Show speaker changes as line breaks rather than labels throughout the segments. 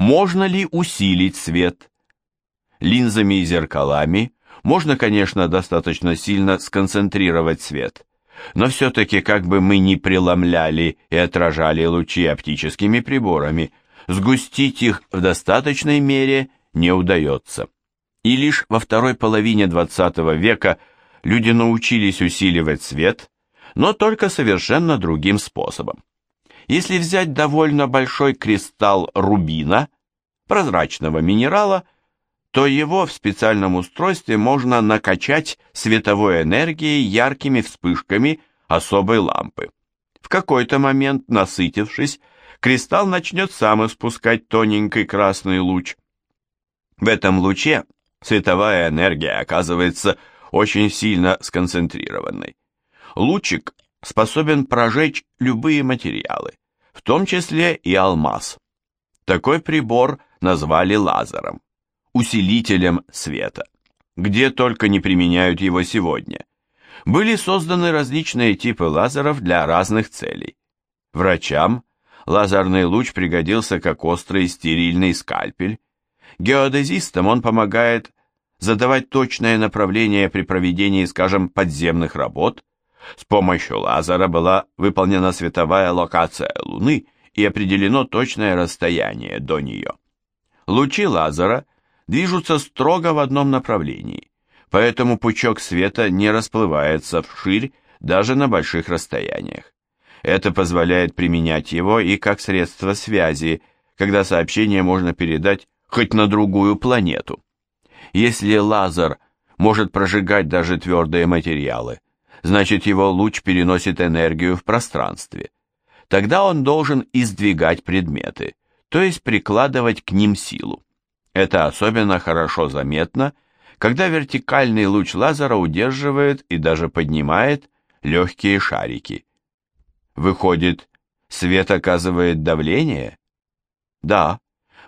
Можно ли усилить свет? Линзами и зеркалами можно, конечно, достаточно сильно сконцентрировать свет, но все-таки как бы мы ни преломляли и отражали лучи оптическими приборами, сгустить их в достаточной мере не удается. И лишь во второй половине XX века люди научились усиливать свет, но только совершенно другим способом. Если взять довольно большой кристалл рубина, прозрачного минерала, то его в специальном устройстве можно накачать световой энергией яркими вспышками особой лампы. В какой-то момент, насытившись, кристалл начнет сам испускать тоненький красный луч. В этом луче световая энергия оказывается очень сильно сконцентрированной. Лучик способен прожечь любые материалы, в том числе и алмаз. Такой прибор назвали лазером, усилителем света. Где только не применяют его сегодня. Были созданы различные типы лазеров для разных целей. Врачам лазерный луч пригодился как острый стерильный скальпель. Геодезистам он помогает задавать точное направление при проведении, скажем, подземных работ. С помощью лазера была выполнена световая локация Луны и определено точное расстояние до нее. Лучи лазера движутся строго в одном направлении, поэтому пучок света не расплывается вширь даже на больших расстояниях. Это позволяет применять его и как средство связи, когда сообщение можно передать хоть на другую планету. Если лазер может прожигать даже твердые материалы, значит его луч переносит энергию в пространстве. Тогда он должен издвигать предметы, то есть прикладывать к ним силу. Это особенно хорошо заметно, когда вертикальный луч лазера удерживает и даже поднимает легкие шарики. Выходит, свет оказывает давление? Да,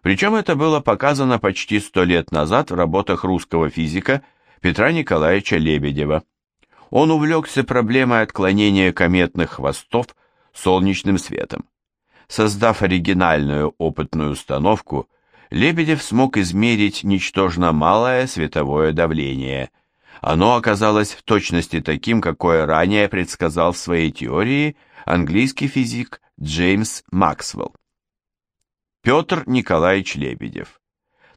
причем это было показано почти сто лет назад в работах русского физика Петра Николаевича Лебедева. Он увлекся проблемой отклонения кометных хвостов солнечным светом. Создав оригинальную опытную установку, Лебедев смог измерить ничтожно малое световое давление. Оно оказалось в точности таким, какое ранее предсказал в своей теории английский физик Джеймс Максвелл. Петр Николаевич Лебедев,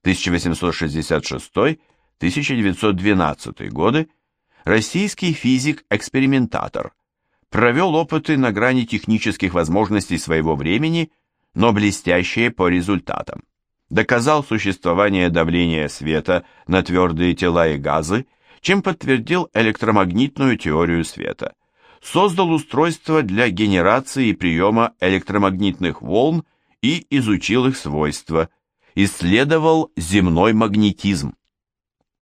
1866-1912 годы, российский физик-экспериментатор, провел опыты на грани технических возможностей своего времени, но блестящие по результатам. Доказал существование давления света на твердые тела и газы, чем подтвердил электромагнитную теорию света. Создал устройство для генерации и приема электромагнитных волн и изучил их свойства, исследовал земной магнетизм.